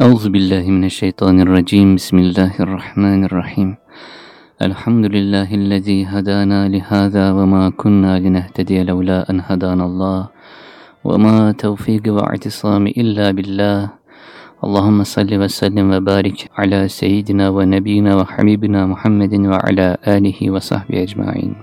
Euzu billahi mineşşeytanirracim. Bismillahirrahmanirrahim. Elhamdülillahi'llezî hadana li hâzâ ve mâ kunnâ linehtediye levlâ en hadanallah. Ve mâ tevfîkü ve i'tisâmi illâ billah. Allahümme salli ve sellim ve barik ala seyyidina ve nebiyina ve habibina Muhammedin ve ala alihi ve sahbihi ecmain.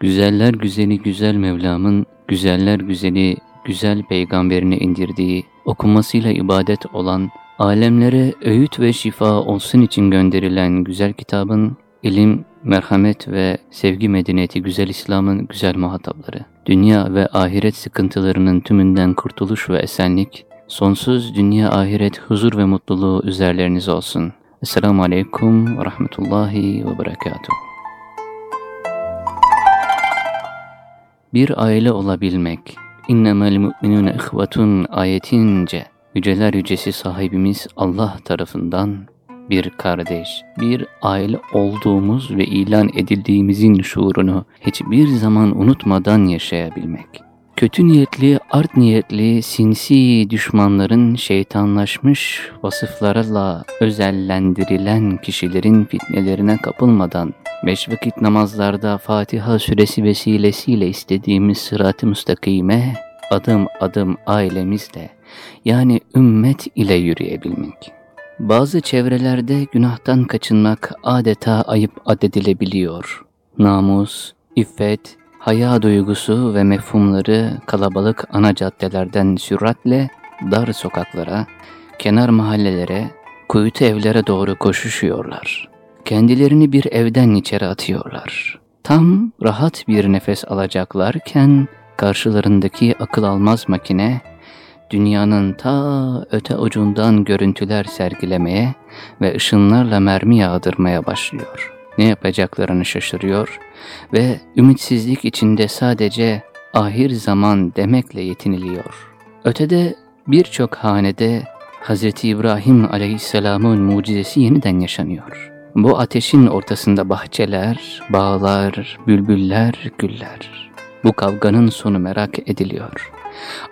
Güzeller güzeli güzel Mevlam'ın, güzeller güzeli güzel peygamberini indirdiği, okunmasıyla ibadet olan, alemlere öğüt ve şifa olsun için gönderilen güzel kitabın, ilim, merhamet ve sevgi medeniyeti güzel İslam'ın güzel muhatapları, dünya ve ahiret sıkıntılarının tümünden kurtuluş ve esenlik, sonsuz dünya ahiret huzur ve mutluluğu üzerleriniz olsun. Esselamu Aleyküm ve Rahmetullahi ve Berekatuhu. Bir aile olabilmek, İnnemel mu'minune ihvetun ayetince yüceler yücesi sahibimiz Allah tarafından bir kardeş, bir aile olduğumuz ve ilan edildiğimizin şuurunu hiçbir zaman unutmadan yaşayabilmek. Kötü niyetli, art niyetli, sinsi düşmanların şeytanlaşmış vasıflarla özellendirilen kişilerin fitnelerine kapılmadan beş vakit namazlarda Fatiha suresi vesilesiyle istediğimiz sırat-ı müstakime adım adım ailemizle yani ümmet ile yürüyebilmek. Bazı çevrelerde günahtan kaçınmak adeta ayıp adedilebiliyor. Namus, iffet, haya duygusu ve mefhumları kalabalık ana caddelerden süratle dar sokaklara, kenar mahallelere, kuytu evlere doğru koşuşuyorlar. Kendilerini bir evden içeri atıyorlar. Tam rahat bir nefes alacaklarken karşılarındaki akıl almaz makine, dünyanın ta öte ucundan görüntüler sergilemeye ve ışınlarla mermi yağdırmaya başlıyor. Ne yapacaklarını şaşırıyor ve ümitsizlik içinde sadece ahir zaman demekle yetiniliyor. Ötede birçok hanede Hz. İbrahim aleyhisselamın mucizesi yeniden yaşanıyor. Bu ateşin ortasında bahçeler, bağlar, bülbüller, güller. Bu kavganın sonu merak ediliyor.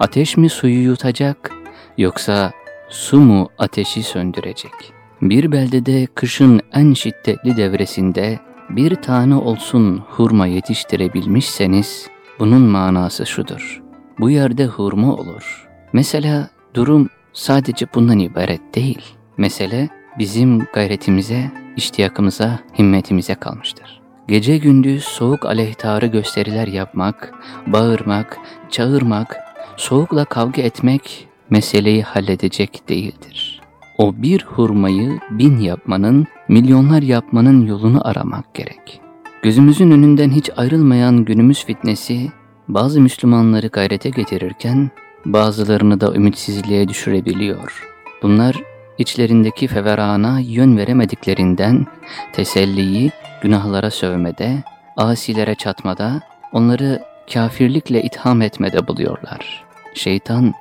Ateş mi suyu yutacak yoksa su mu ateşi söndürecek? Bir beldede kışın en şiddetli devresinde bir tane olsun hurma yetiştirebilmişseniz bunun manası şudur. Bu yerde hurma olur. Mesela durum sadece bundan ibaret değil. Mesele bizim gayretimize, iştiyakımıza, himmetimize kalmıştır. Gece gündüz soğuk aleyhtarı gösteriler yapmak, bağırmak, çağırmak, soğukla kavga etmek meseleyi halledecek değildir. O bir hurmayı bin yapmanın, milyonlar yapmanın yolunu aramak gerek. Gözümüzün önünden hiç ayrılmayan günümüz fitnesi bazı Müslümanları gayrete getirirken bazılarını da ümitsizliğe düşürebiliyor. Bunlar içlerindeki feverana yön veremediklerinden teselliyi günahlara sövmede, asilere çatmada, onları kafirlikle itham etmede buluyorlar. Şeytan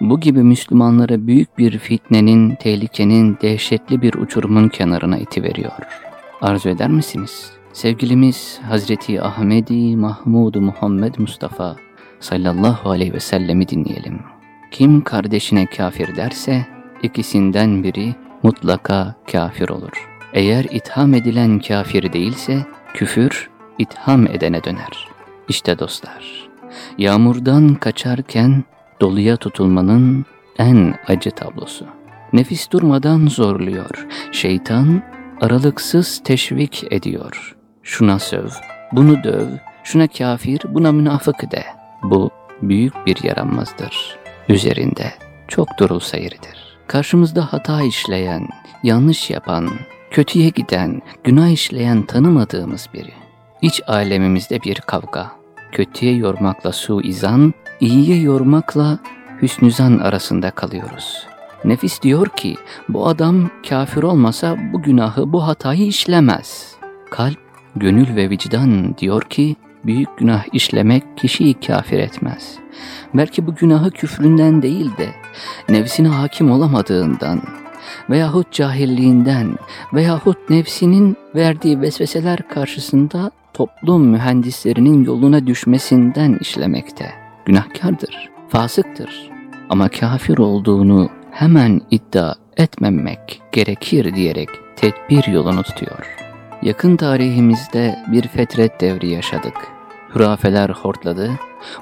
bu gibi Müslümanlara büyük bir fitnenin, tehlikenin, dehşetli bir uçurumun kenarına itiveriyor. Arzu eder misiniz? Sevgilimiz Hazreti Ahmedi Mahmud Muhammed Mustafa sallallahu aleyhi ve sellemi dinleyelim. Kim kardeşine kafir derse ikisinden biri mutlaka kafir olur. Eğer itham edilen kafir değilse küfür itham edene döner. İşte dostlar, yağmurdan kaçarken doluya tutulmanın en acı tablosu. Nefis durmadan zorluyor, şeytan aralıksız teşvik ediyor. Şuna söv, bunu döv, şuna kafir, buna münafık de. Bu büyük bir yaranmazdır. Üzerinde çok durulsa yeridir. Karşımızda hata işleyen, yanlış yapan, kötüye giden, günah işleyen tanımadığımız biri. İç alemimizde bir kavga. Kötüye yormakla suizan, iyiye yormakla hüsnüzan arasında kalıyoruz. Nefis diyor ki bu adam kafir olmasa bu günahı, bu hatayı işlemez. Kalp, gönül ve vicdan diyor ki büyük günah işlemek kişiyi kafir etmez. Belki bu günahı küfründen değil de nefsine hakim olamadığından veyahut cahilliğinden veyahut nefsinin verdiği vesveseler karşısında toplum mühendislerinin yoluna düşmesinden işlemekte. Günahkardır, fasıktır ama kafir olduğunu hemen iddia etmemek gerekir diyerek tedbir yolunu tutuyor. Yakın tarihimizde bir fetret devri yaşadık. Hurafeler hortladı,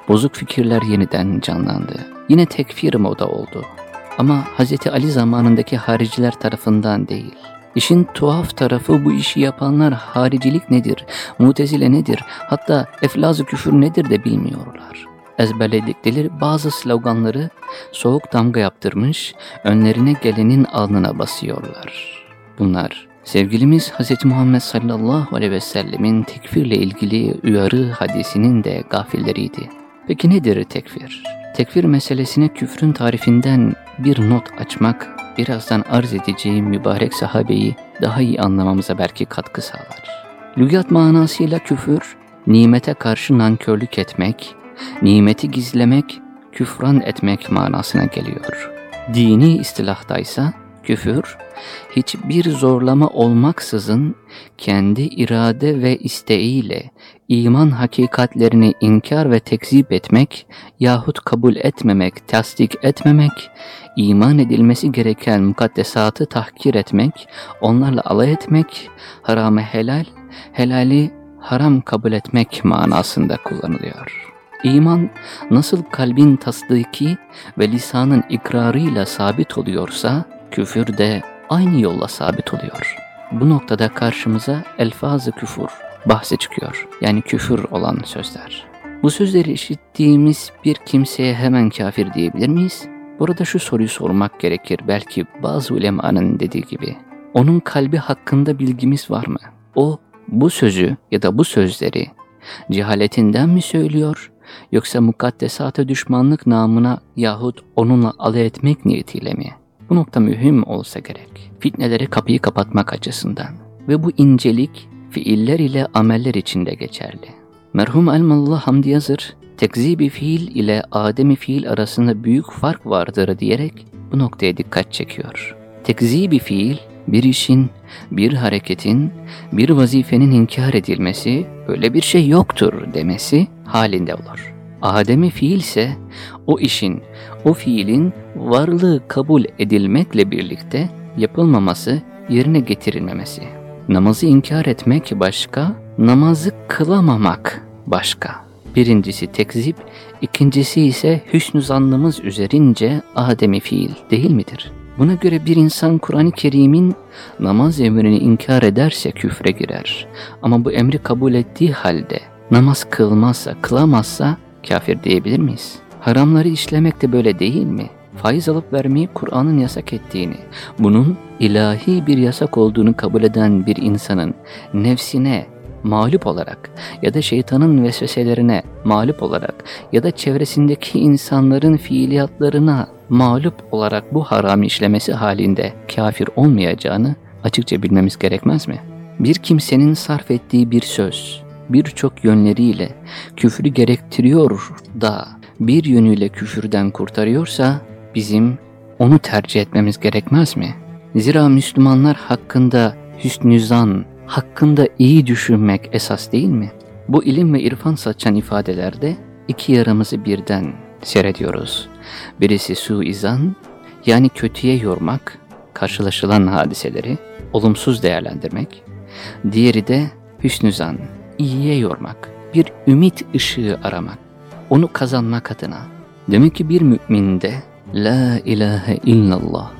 bozuk fikirler yeniden canlandı. Yine tekfir moda oldu. Ama Hz. Ali zamanındaki hariciler tarafından değil. İşin tuhaf tarafı bu işi yapanlar haricilik nedir, mutezile nedir, hatta eflaz küfür nedir de bilmiyorlar. Ezberledikleri bazı sloganları soğuk damga yaptırmış, önlerine gelenin alnına basıyorlar. Bunlar Sevgilimiz Hz. Muhammed sallallahu aleyhi ve sellemin tekfirle ilgili uyarı hadisinin de gafilleriydi. Peki nedir tekfir? Tekfir meselesine küfrün tarifinden bir not açmak, birazdan arz edeceğim mübarek sahabeyi daha iyi anlamamıza belki katkı sağlar. Lügat manasıyla küfür, nimete karşı nankörlük etmek, nimeti gizlemek, küfran etmek manasına geliyor. Dini istilahdaysa küfür, hiçbir zorlama olmaksızın kendi irade ve isteğiyle iman hakikatlerini inkar ve tekzip etmek yahut kabul etmemek, tasdik etmemek, iman edilmesi gereken mukaddesatı tahkir etmek, onlarla alay etmek, haramı helal, helali haram kabul etmek manasında kullanılıyor. İman nasıl kalbin tasdiki ve lisanın ikrarıyla sabit oluyorsa, küfür de aynı yolla sabit oluyor. Bu noktada karşımıza elfazı küfür bahsi çıkıyor. Yani küfür olan sözler. Bu sözleri işittiğimiz bir kimseye hemen kafir diyebilir miyiz? Burada şu soruyu sormak gerekir belki bazı ulemanın dediği gibi. Onun kalbi hakkında bilgimiz var mı? O bu sözü ya da bu sözleri cehaletinden mi söylüyor yoksa mukaddesata düşmanlık namına yahut onunla alay etmek niyetiyle mi? Bu nokta mühim olsa gerek. Fitnelere kapıyı kapatmak açısından. Ve bu incelik fiiller ile ameller içinde geçerli. Merhum Elmallah Hamdi Yazır, tekzibi fiil ile ademi fiil arasında büyük fark vardır diyerek bu noktaya dikkat çekiyor. Tekzibi fiil, bir işin, bir hareketin, bir vazifenin inkar edilmesi, böyle bir şey yoktur demesi halinde olur. Ademi fiil ise o işin, o fiilin varlığı kabul edilmekle birlikte yapılmaması, yerine getirilmemesi. Namazı inkar etmek başka, namazı kılamamak başka. Birincisi tekzip, ikincisi ise hüsnü zannımız üzerince ademi fiil değil midir? Buna göre bir insan Kur'an-ı Kerim'in namaz emrini inkar ederse küfre girer. Ama bu emri kabul ettiği halde namaz kılmazsa, kılamazsa kafir diyebilir miyiz? Haramları işlemek de böyle değil mi? Faiz alıp vermeyi Kur'an'ın yasak ettiğini, bunun ilahi bir yasak olduğunu kabul eden bir insanın nefsine mağlup olarak ya da şeytanın vesveselerine mağlup olarak ya da çevresindeki insanların fiiliyatlarına mağlup olarak bu haramı işlemesi halinde kafir olmayacağını açıkça bilmemiz gerekmez mi? Bir kimsenin sarf ettiği bir söz birçok yönleriyle küfrü gerektiriyor da bir yönüyle küfürden kurtarıyorsa bizim onu tercih etmemiz gerekmez mi? Zira Müslümanlar hakkında hüsnü zan, hakkında iyi düşünmek esas değil mi? Bu ilim ve irfan saçan ifadelerde iki yaramızı birden seyrediyoruz. Birisi suizan, yani kötüye yormak, karşılaşılan hadiseleri olumsuz değerlendirmek. Diğeri de hüsnü zan, iyiye yormak, bir ümit ışığı aramak, onu kazanmak adına. Demek ki bir müminde La ilahe illallah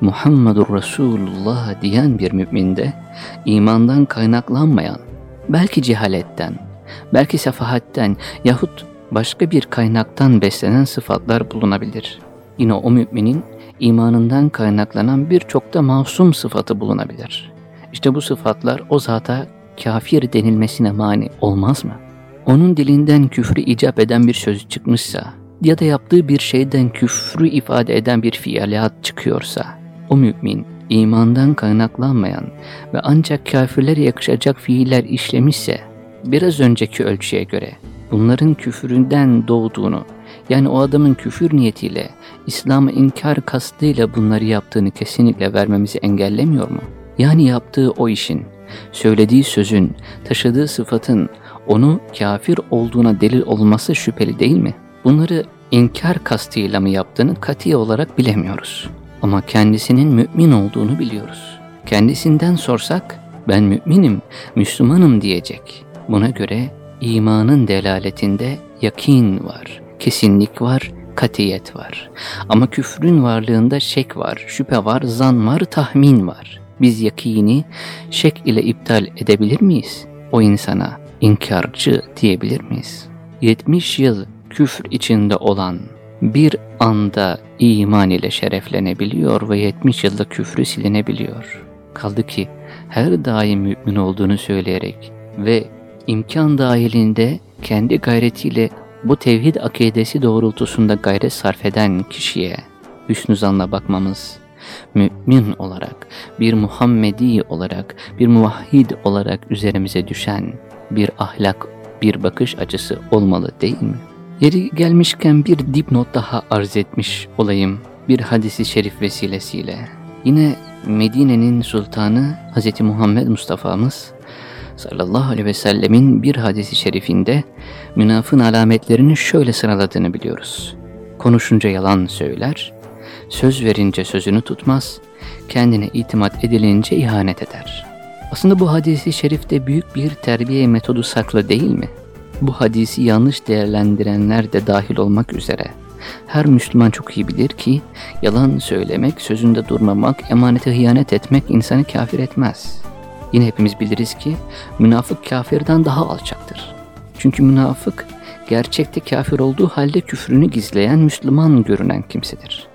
Muhammedur Resulullah diyen bir müminde imandan kaynaklanmayan, belki cehaletten, belki sefahatten yahut başka bir kaynaktan beslenen sıfatlar bulunabilir. Yine o müminin imanından kaynaklanan birçok da masum sıfatı bulunabilir. İşte bu sıfatlar o zata kafir denilmesine mani olmaz mı? Onun dilinden küfrü icap eden bir söz çıkmışsa ya da yaptığı bir şeyden küfrü ifade eden bir fiiliyat çıkıyorsa o mümin imandan kaynaklanmayan ve ancak kafirlere yakışacak fiiller işlemişse biraz önceki ölçüye göre bunların küfüründen doğduğunu yani o adamın küfür niyetiyle İslam'ı inkar kastıyla bunları yaptığını kesinlikle vermemizi engellemiyor mu? Yani yaptığı o işin, söylediği sözün, taşıdığı sıfatın onu kafir olduğuna delil olması şüpheli değil mi? Bunları inkar kastıyla mı yaptığını kati olarak bilemiyoruz. Ama kendisinin mümin olduğunu biliyoruz. Kendisinden sorsak ben müminim, Müslümanım diyecek. Buna göre imanın delaletinde yakin var, kesinlik var, katiyet var. Ama küfrün varlığında şek var, şüphe var, zan var, tahmin var. Biz yakini şek ile iptal edebilir miyiz? O insana inkarcı diyebilir miyiz? 70 yıl küfür içinde olan bir anda iman ile şereflenebiliyor ve 70 yılda küfrü silinebiliyor. Kaldı ki her daim mümin olduğunu söyleyerek ve imkan dahilinde kendi gayretiyle bu tevhid akidesi doğrultusunda gayret sarf eden kişiye hüsnü zanla bakmamız, mümin olarak, bir Muhammedi olarak, bir muvahhid olarak üzerimize düşen bir ahlak, bir bakış açısı olmalı değil mi? Yeri gelmişken bir dipnot daha arz etmiş olayım bir hadisi şerif vesilesiyle. Yine Medine'nin sultanı Hz. Muhammed Mustafa'mız sallallahu aleyhi ve sellemin bir hadisi şerifinde münafın alametlerini şöyle sıraladığını biliyoruz. Konuşunca yalan söyler, söz verince sözünü tutmaz, kendine itimat edilince ihanet eder. Aslında bu hadisi şerifte büyük bir terbiye metodu saklı değil mi? Bu hadisi yanlış değerlendirenler de dahil olmak üzere her Müslüman çok iyi bilir ki yalan söylemek, sözünde durmamak, emanete hıyanet etmek insanı kafir etmez. Yine hepimiz biliriz ki münafık kafirden daha alçaktır. Çünkü münafık gerçekte kafir olduğu halde küfrünü gizleyen Müslüman görünen kimsedir.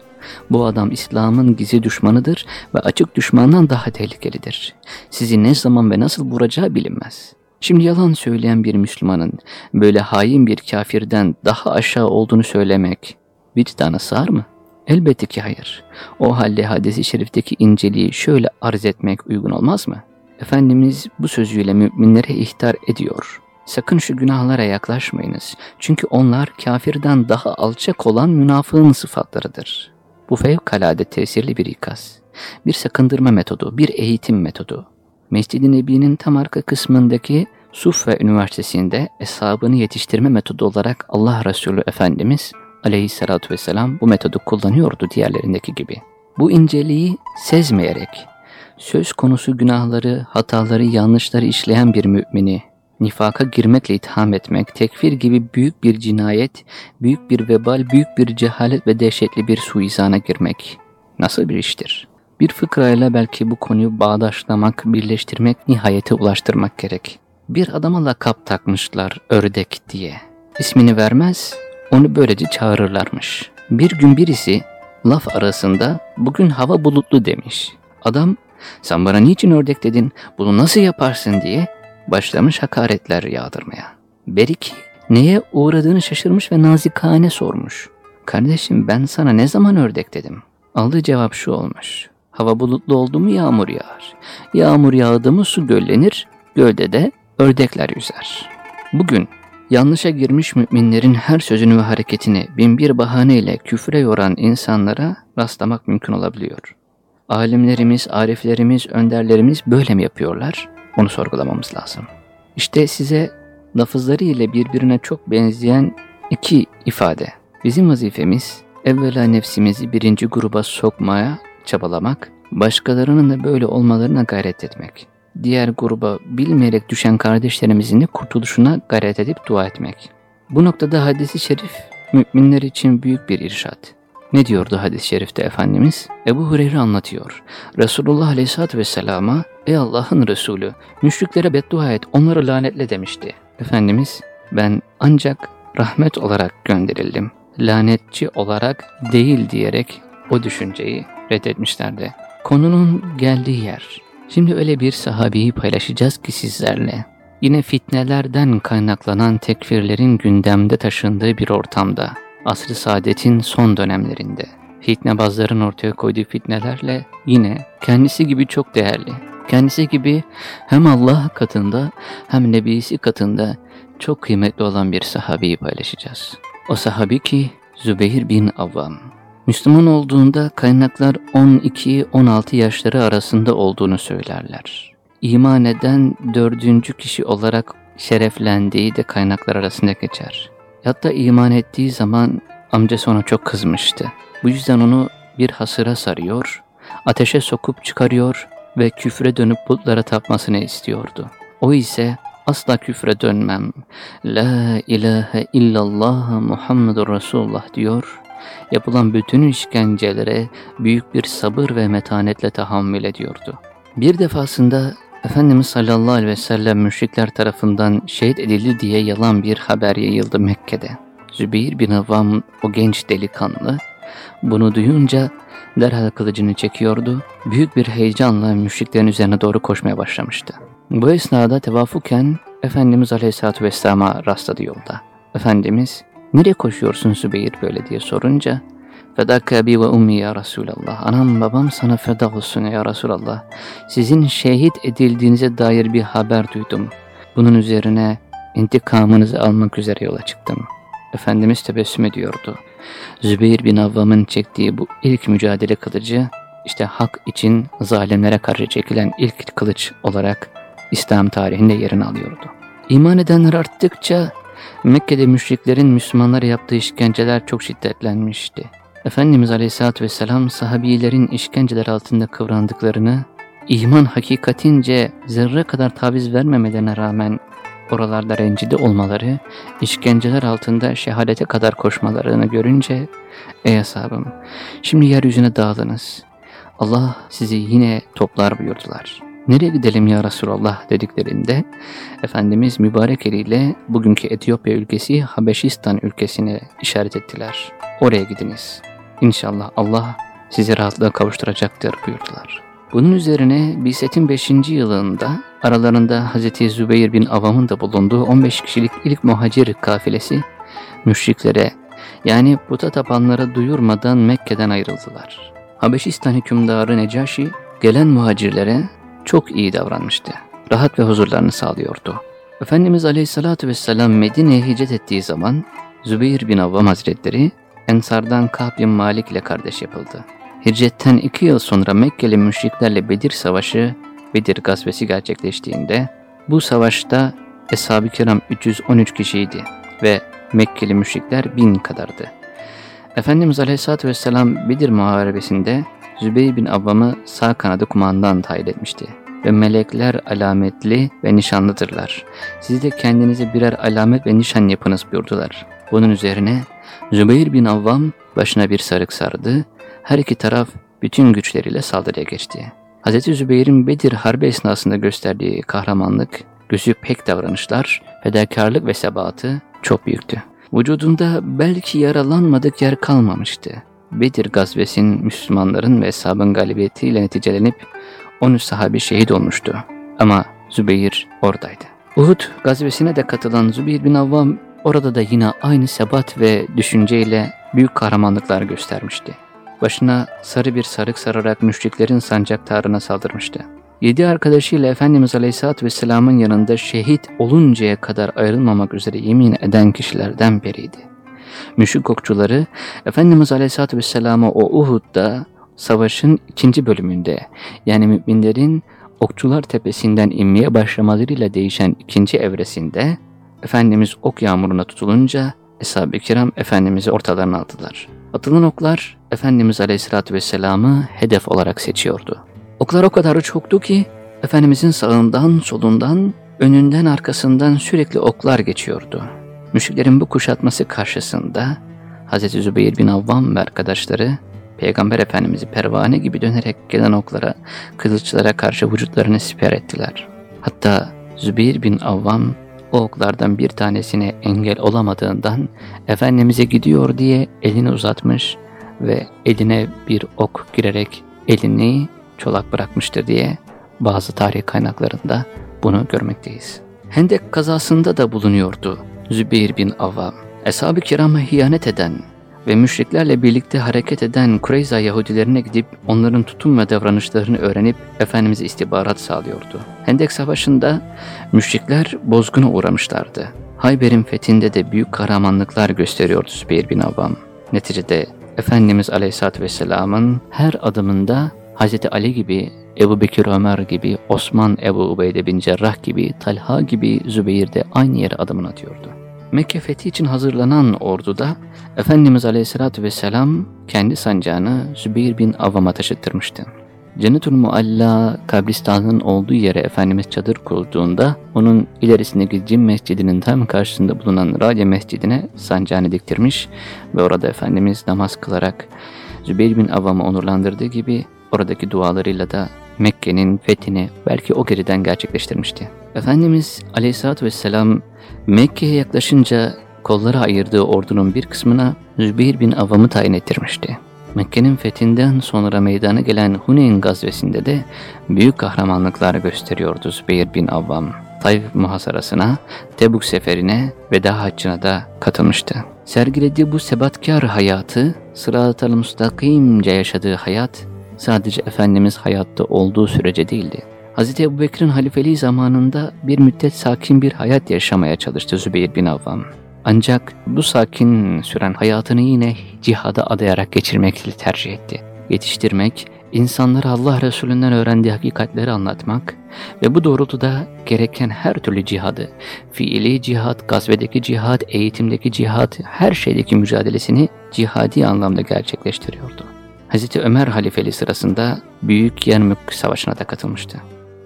Bu adam İslam'ın gizli düşmanıdır ve açık düşmandan daha tehlikelidir. Sizi ne zaman ve nasıl vuracağı bilinmez. Şimdi yalan söyleyen bir Müslümanın böyle hain bir kafirden daha aşağı olduğunu söylemek vicdana sığar mı? Elbette ki hayır. O halde hadisi şerifteki inceliği şöyle arz etmek uygun olmaz mı? Efendimiz bu sözüyle müminlere ihtar ediyor. Sakın şu günahlara yaklaşmayınız. Çünkü onlar kafirden daha alçak olan münafığın sıfatlarıdır. Bu fevkalade tesirli bir ikaz. Bir sakındırma metodu, bir eğitim metodu. Mescid-i Nebi'nin tam arka kısmındaki Suffe Üniversitesi'nde hesabını yetiştirme metodu olarak Allah Resulü Efendimiz aleyhissalatü vesselam bu metodu kullanıyordu diğerlerindeki gibi. Bu inceliği sezmeyerek, söz konusu günahları, hataları, yanlışları işleyen bir mümini nifaka girmekle itham etmek, tekfir gibi büyük bir cinayet, büyük bir vebal, büyük bir cehalet ve dehşetli bir suizana girmek nasıl bir iştir? Bir fıkrayla belki bu konuyu bağdaşlamak, birleştirmek, nihayete ulaştırmak gerek. Bir adama lakap takmışlar ördek diye. İsmini vermez, onu böylece çağırırlarmış. Bir gün birisi laf arasında bugün hava bulutlu demiş. Adam sen bana niçin ördek dedin, bunu nasıl yaparsın diye başlamış hakaretler yağdırmaya. Berik neye uğradığını şaşırmış ve nazikane sormuş. Kardeşim ben sana ne zaman ördek dedim? Aldığı cevap şu olmuş. Hava bulutlu oldu mu yağmur yağar. Yağmur yağdı mı su göllenir, gölde de ördekler yüzer. Bugün yanlışa girmiş müminlerin her sözünü ve hareketini binbir bahaneyle küfre yoran insanlara rastlamak mümkün olabiliyor. Alimlerimiz, ariflerimiz, önderlerimiz böyle mi yapıyorlar? Onu sorgulamamız lazım. İşte size lafızları ile birbirine çok benzeyen iki ifade. Bizim vazifemiz evvela nefsimizi birinci gruba sokmaya çabalamak, başkalarının da böyle olmalarına gayret etmek. Diğer gruba bilmeyerek düşen kardeşlerimizin de kurtuluşuna gayret edip dua etmek. Bu noktada hadisi şerif müminler için büyük bir irşat. Ne diyordu hadis-i şerifte Efendimiz? Ebu Hureyre anlatıyor. Resulullah Aleyhisselatü Vesselam'a Ey Allah'ın Resulü müşriklere beddua et onları lanetle demişti. Efendimiz ben ancak rahmet olarak gönderildim. Lanetçi olarak değil diyerek o düşünceyi reddetmişlerdi. Konunun geldiği yer. Şimdi öyle bir sahabeyi paylaşacağız ki sizlerle. Yine fitnelerden kaynaklanan tekfirlerin gündemde taşındığı bir ortamda asr-ı saadetin son dönemlerinde fitnebazların ortaya koyduğu fitnelerle yine kendisi gibi çok değerli, kendisi gibi hem Allah katında hem Nebisi katında çok kıymetli olan bir sahabeyi paylaşacağız. O sahabi ki Zübeyir bin Avvam. Müslüman olduğunda kaynaklar 12-16 yaşları arasında olduğunu söylerler. İman eden dördüncü kişi olarak şereflendiği de kaynaklar arasında geçer. Hatta iman ettiği zaman amcası ona çok kızmıştı. Bu yüzden onu bir hasıra sarıyor, ateşe sokup çıkarıyor ve küfre dönüp putlara tapmasını istiyordu. O ise asla küfre dönmem, la ilahe illallah Muhammedur Resulullah diyor, yapılan bütün işkencelere büyük bir sabır ve metanetle tahammül ediyordu. Bir defasında Efendimiz sallallahu aleyhi ve sellem müşrikler tarafından şehit edildi diye yalan bir haber yayıldı Mekke'de. Zübeyir bin Avvam o genç delikanlı bunu duyunca derhal kılıcını çekiyordu. Büyük bir heyecanla müşriklerin üzerine doğru koşmaya başlamıştı. Bu esnada tevafuken Efendimiz Aleyhisselatü Vesselam'a rastladı yolda. Efendimiz, nereye koşuyorsun Zübeyir böyle diye sorunca, Fedaka abi ve ummi ya Resulallah. Anam babam sana feda olsun ya Resulallah. Sizin şehit edildiğinize dair bir haber duydum. Bunun üzerine intikamınızı almak üzere yola çıktım. Efendimiz tebessüm ediyordu. Zübeyir bin Avvam'ın çektiği bu ilk mücadele kılıcı, işte hak için zalimlere karşı çekilen ilk kılıç olarak İslam tarihinde yerini alıyordu. İman edenler arttıkça Mekke'de müşriklerin Müslümanlara yaptığı işkenceler çok şiddetlenmişti. Efendimiz Aleyhisselatü Vesselam sahabilerin işkenceler altında kıvrandıklarını, iman hakikatince zerre kadar taviz vermemelerine rağmen oralarda rencide olmaları, işkenceler altında şehadete kadar koşmalarını görünce, ''Ey ashabım, şimdi yeryüzüne dağılınız. Allah sizi yine toplar buyurdular.'' Nereye gidelim ya Resulallah dediklerinde Efendimiz mübarek eliyle bugünkü Etiyopya ülkesi Habeşistan ülkesine işaret ettiler. Oraya gidiniz. İnşallah Allah sizi rahatlığa kavuşturacaktır buyurdular. Bunun üzerine Biset'in 5. yılında aralarında Hz. Zübeyir bin Avam'ın da bulunduğu 15 kişilik ilk muhacir kafilesi müşriklere yani puta tapanlara duyurmadan Mekke'den ayrıldılar. Habeşistan hükümdarı Necaşi gelen muhacirlere çok iyi davranmıştı. Rahat ve huzurlarını sağlıyordu. Efendimiz Aleyhisselatü Vesselam Medine'ye hicret ettiği zaman Zübeyir bin Avvam Hazretleri Ensardan Ka'b bin Malik ile kardeş yapıldı. Hicretten iki yıl sonra Mekkeli müşriklerle Bedir Savaşı, Bedir gazvesi gerçekleştiğinde bu savaşta Eshab-ı Kiram 313 kişiydi ve Mekkeli müşrikler bin kadardı. Efendimiz Aleyhisselatü Vesselam Bedir Muharebesi'nde Zübeyir bin Avvam'ı sağ kanadı kumandan tayin etmişti. Ve melekler alametli ve nişanlıdırlar. Siz de kendinize birer alamet ve nişan yapınız buyurdular. Bunun üzerine Zübeyir bin Avvam başına bir sarık sardı, her iki taraf bütün güçleriyle saldırıya geçti. Hz. Zübeyir'in Bedir Harbi esnasında gösterdiği kahramanlık, gözü pek davranışlar, fedakarlık ve sebatı çok büyüktü. Vücudunda belki yaralanmadık yer kalmamıştı. Bedir gazvesinin Müslümanların ve eshabın galibiyetiyle neticelenip 13 sahabi şehit olmuştu. Ama Zübeyir oradaydı. Uhud gazvesine de katılan Zübeyir bin Avvam orada da yine aynı sebat ve düşünceyle büyük kahramanlıklar göstermişti. Başına sarı bir sarık sararak müşriklerin sancaktarına saldırmıştı. Yedi arkadaşıyla Efendimiz Aleyhisselatü Vesselam'ın yanında şehit oluncaya kadar ayrılmamak üzere yemin eden kişilerden biriydi. Müşrik okçuları Efendimiz Aleyhisselatü Vesselam'a o Uhud'da savaşın ikinci bölümünde yani müminlerin Okçular Tepesi'nden inmeye başlamalarıyla değişen ikinci evresinde Efendimiz ok yağmuruna tutulunca Eshab-ı Kiram Efendimiz'i ortalarına aldılar. Atılan oklar Efendimiz Aleyhisselatü Vesselam'ı hedef olarak seçiyordu. Oklar o kadar çoktu ki Efendimizin sağından, solundan, önünden, arkasından sürekli oklar geçiyordu. Müşriklerin bu kuşatması karşısında Hz. Zübeyir bin Avvam ve arkadaşları Peygamber Efendimiz'i pervane gibi dönerek gelen oklara, kılıçlara karşı vücutlarını siper ettiler. Hatta Zübeyir bin Avvam o oklardan bir tanesine engel olamadığından Efendimiz'e gidiyor diye elini uzatmış ve eline bir ok girerek elini çolak bırakmıştır diye bazı tarih kaynaklarında bunu görmekteyiz. Hendek kazasında da bulunuyordu Zübeyir bin Avvam. Eshab-ı kirama hiyanet eden ve müşriklerle birlikte hareket eden Kureyza Yahudilerine gidip onların tutum ve davranışlarını öğrenip Efendimiz'e istihbarat sağlıyordu. Hendek Savaşı'nda müşrikler bozguna uğramışlardı. Hayber'in fethinde de büyük kahramanlıklar gösteriyordu Zübeyir bin Avvam. Neticede Efendimiz Aleyhisselatü Vesselam'ın her adımında Hz. Ali gibi, Ebu Bekir Ömer gibi, Osman Ebu Ubeyde bin Cerrah gibi, Talha gibi Zübeyir de aynı yere adımını atıyordu. Mekke fethi için hazırlanan orduda Efendimiz Aleyhisselatü Vesselam kendi sancağını Zübeyir bin Avvam'a taşıttırmıştı. Cennetul Mualla kabristanın olduğu yere Efendimiz çadır kurduğunda onun ilerisindeki Cim Mescidi'nin tam karşısında bulunan Radya Mescidi'ne sancağını diktirmiş ve orada Efendimiz namaz kılarak Zübeyir bin Avvam'ı onurlandırdığı gibi oradaki dualarıyla da Mekke'nin fethini belki o geriden gerçekleştirmişti. Efendimiz Aleyhisselatü Vesselam Mekke'ye yaklaşınca kollara ayırdığı ordunun bir kısmına Zübeyir bin Avvam'ı tayin ettirmişti. Mekke'nin fethinden sonra meydana gelen Huneyn gazvesinde de büyük kahramanlıklar gösteriyordu Zübeyir bin Avvam. Tayyip muhasarasına, Tebuk seferine, veda haccına da katılmıştı. Sergilediği bu sebatkar hayatı, sırat-ı müstakimce yaşadığı hayat, sadece Efendimiz hayatta olduğu sürece değildi. Hz. Ebu Bekir'in halifeliği zamanında bir müddet sakin bir hayat yaşamaya çalıştı Zübeyir bin Avvam. Ancak bu sakin süren hayatını yine cihada adayarak geçirmekle tercih etti. Yetiştirmek, insanlara Allah Resulü'nden öğrendiği hakikatleri anlatmak ve bu doğrultuda gereken her türlü cihadı, fiili cihat, gazvedeki cihat, eğitimdeki cihat, her şeydeki mücadelesini cihadi anlamda gerçekleştiriyordu. Hz. Ömer halifeli sırasında Büyük Yermük Savaşı'na da katılmıştı.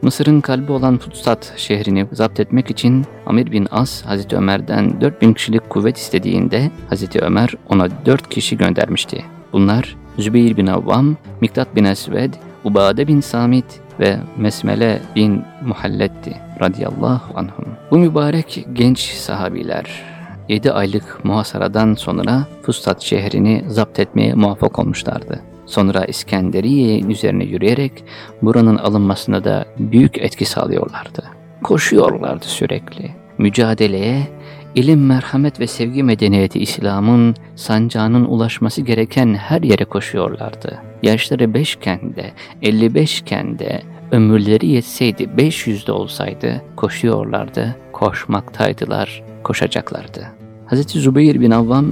Mısır'ın kalbi olan Futsat şehrini zapt etmek için Amir bin As Hazreti Ömer'den 4000 kişilik kuvvet istediğinde Hazreti Ömer ona 4 kişi göndermişti. Bunlar Zübeyir bin Avvam, Miktat bin Esved, Ubade bin Samit ve Mesmele bin Muhalletti radıyallahu anhum. Bu mübarek genç sahabiler 7 aylık muhasaradan sonra Fustat şehrini zapt etmeye muvaffak olmuşlardı. Sonra İskenderiye üzerine yürüyerek buranın alınmasına da büyük etki sağlıyorlardı. Koşuyorlardı sürekli. Mücadeleye, ilim, merhamet ve sevgi medeniyeti İslam'ın sancağının ulaşması gereken her yere koşuyorlardı. Yaşları beşken de, 55 de, ömürleri yetseydi 500'de olsaydı koşuyorlardı, koşmaktaydılar, koşacaklardı. Hz. Zübeyir bin Avvam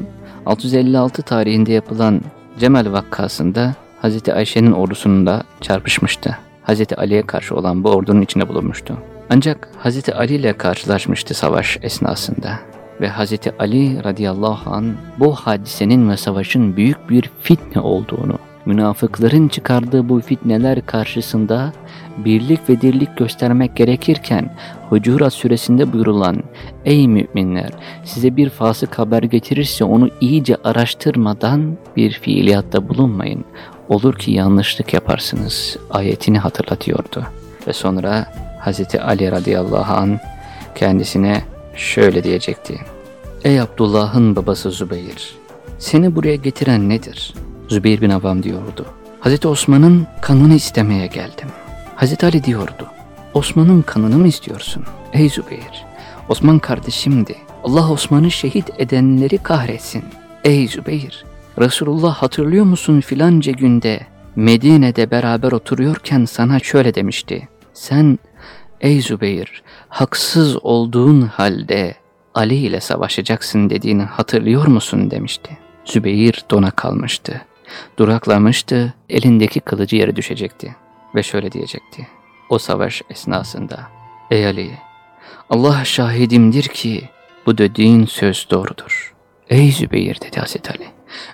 656 tarihinde yapılan Cemel vakkasında Hz. Ayşe'nin ordusunda çarpışmıştı. Hz. Ali'ye karşı olan bu ordunun içinde bulunmuştu. Ancak Hz. Ali ile karşılaşmıştı savaş esnasında. Ve Hz. Ali radıyallahu an bu hadisenin ve savaşın büyük bir fitne olduğunu, münafıkların çıkardığı bu fitneler karşısında birlik ve dirlik göstermek gerekirken Hucurat suresinde buyurulan Ey müminler size bir fasık haber getirirse onu iyice araştırmadan bir fiiliyatta bulunmayın. Olur ki yanlışlık yaparsınız ayetini hatırlatıyordu. Ve sonra Hz. Ali radıyallahu an kendisine şöyle diyecekti. Ey Abdullah'ın babası Zübeyir, seni buraya getiren nedir? Zübeyir bin Avam diyordu. Hz. Osman'ın kanını istemeye geldim. Hz. Ali diyordu. Osman'ın kanını mı istiyorsun? Ey Zübeyir, Osman kardeşimdi. Allah Osman'ı şehit edenleri kahretsin. Ey Zübeyir, Resulullah hatırlıyor musun filanca günde Medine'de beraber oturuyorken sana şöyle demişti. Sen ey Zübeyir haksız olduğun halde Ali ile savaşacaksın dediğini hatırlıyor musun demişti. Zübeyir dona kalmıştı. Duraklamıştı, elindeki kılıcı yere düşecekti ve şöyle diyecekti. O savaş esnasında, Ey Ali, Allah şahidimdir ki bu dediğin söz doğrudur. Ey Zübeyir dedi Hazreti Ali,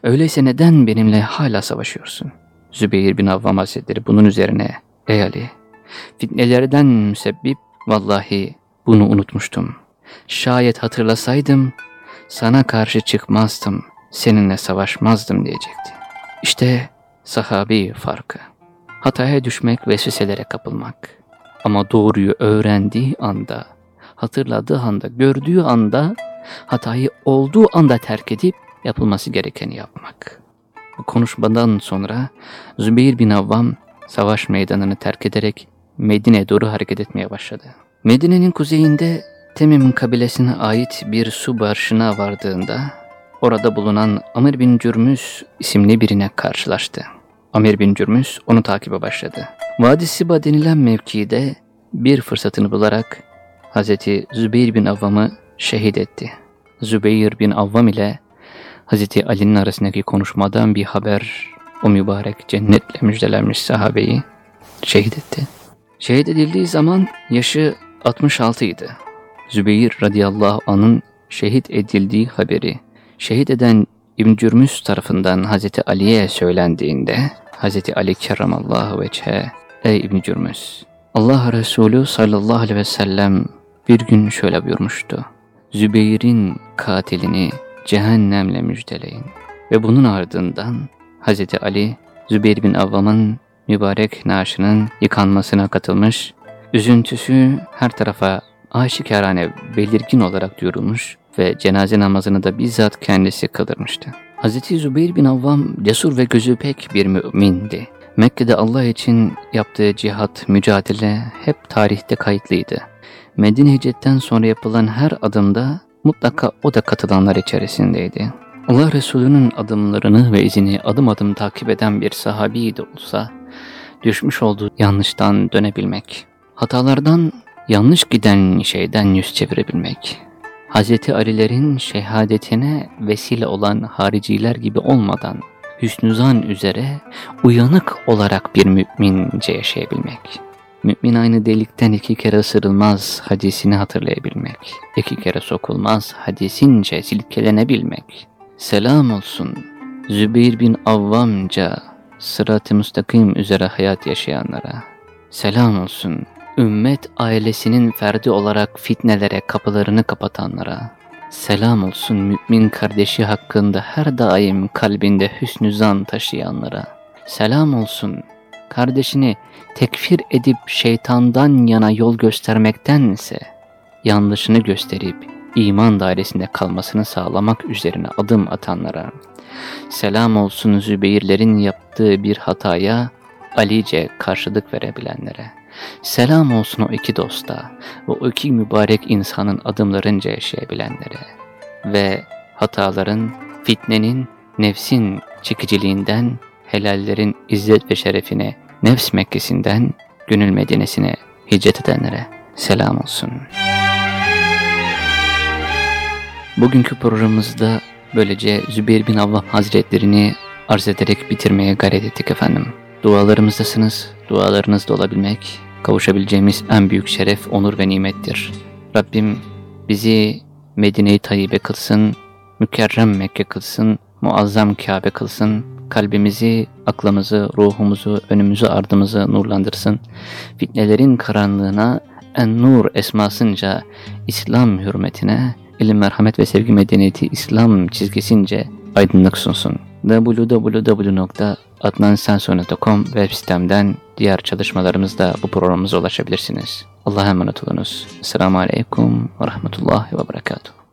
öyleyse neden benimle hala savaşıyorsun? Zübeyir bin Avvam Hazretleri bunun üzerine, Ey Ali, fitnelerden müsebbip vallahi bunu unutmuştum. Şayet hatırlasaydım sana karşı çıkmazdım, seninle savaşmazdım diyecekti. İşte sahabi farkı. Hataya düşmek, vesveselere kapılmak. Ama doğruyu öğrendiği anda, hatırladığı anda, gördüğü anda, hatayı olduğu anda terk edip yapılması gerekeni yapmak. Bu konuşmadan sonra Zübeyir bin Avvam savaş meydanını terk ederek Medine'ye doğru hareket etmeye başladı. Medine'nin kuzeyinde Temim kabilesine ait bir su barışına vardığında orada bulunan Amir bin Cürmüz isimli birine karşılaştı. Amir bin Cürmüz onu takibe başladı. Vadi Siba denilen mevkide bir fırsatını bularak Hz. Zübeyir bin Avvam'ı şehit etti. Zübeyir bin Avvam ile Hz. Ali'nin arasındaki konuşmadan bir haber o mübarek cennetle müjdelenmiş sahabeyi şehit etti. Şehit edildiği zaman yaşı 66 idi. Zübeyir radıyallahu anın şehit edildiği haberi şehit eden İbn Cürmüz tarafından Hazreti Ali'ye söylendiğinde Hazreti Ali kerramallahu veçhe Ey İbn Cürmüz Allah Resulü sallallahu aleyhi ve sellem bir gün şöyle buyurmuştu. Zübeyir'in katilini cehennemle müjdeleyin. Ve bunun ardından Hazreti Ali Zübeyir bin Avvam'ın mübarek naaşının yıkanmasına katılmış, üzüntüsü her tarafa aşikarane belirgin olarak duyurulmuş ve cenaze namazını da bizzat kendisi kıldırmıştı. Hz. Zübeyir bin Avvam cesur ve gözü pek bir mümindi. Mekke'de Allah için yaptığı cihat, mücadele hep tarihte kayıtlıydı. Medine hicretten sonra yapılan her adımda mutlaka o da katılanlar içerisindeydi. Allah Resulü'nün adımlarını ve izini adım adım takip eden bir sahabi de olsa, düşmüş olduğu yanlıştan dönebilmek, hatalardan yanlış giden şeyden yüz çevirebilmek, Hz. Ali'lerin şehadetine vesile olan hariciler gibi olmadan, hüsnüzan üzere uyanık olarak bir mümince yaşayabilmek. Mümin aynı delikten iki kere ısırılmaz hadisini hatırlayabilmek. iki kere sokulmaz hadisince silkelenebilmek. Selam olsun Zübeyir bin Avvamca sırat-ı müstakim üzere hayat yaşayanlara. Selam olsun ümmet ailesinin ferdi olarak fitnelere kapılarını kapatanlara. Selam olsun mümin kardeşi hakkında her daim kalbinde hüsnü zan taşıyanlara. Selam olsun kardeşini tekfir edip şeytandan yana yol göstermektense yanlışını gösterip iman dairesinde kalmasını sağlamak üzerine adım atanlara. Selam olsun Zübeyirlerin yaptığı bir hataya Alice karşılık verebilenlere. Selam olsun o iki dosta ve o iki mübarek insanın adımlarınca yaşayabilenlere. Ve hataların, fitnenin, nefsin çekiciliğinden, helallerin izzet ve şerefine, nefs Mekkesi'nden gönül medinesine hicret edenlere selam olsun. Bugünkü programımızda böylece Zübeyir bin Avvam Hazretlerini arz ederek bitirmeye gayret ettik efendim. Dualarımızdasınız, dualarınızda olabilmek, kavuşabileceğimiz en büyük şeref, onur ve nimettir. Rabbim bizi Medine-i Tayyibe kılsın, mükerrem Mekke kılsın, muazzam Kabe kılsın, kalbimizi, aklımızı, ruhumuzu, önümüzü, ardımızı nurlandırsın. Fitnelerin karanlığına en nur esmasınca İslam hürmetine, ilim, merhamet ve sevgi medeniyeti İslam çizgisince aydınlık sunsun. www.adnansenson.com web sitemden diğer çalışmalarımızda bu programımıza ulaşabilirsiniz. Allah'a emanet olunuz. Selamun Aleyküm ve Rahmetullahi ve Berekatuhu.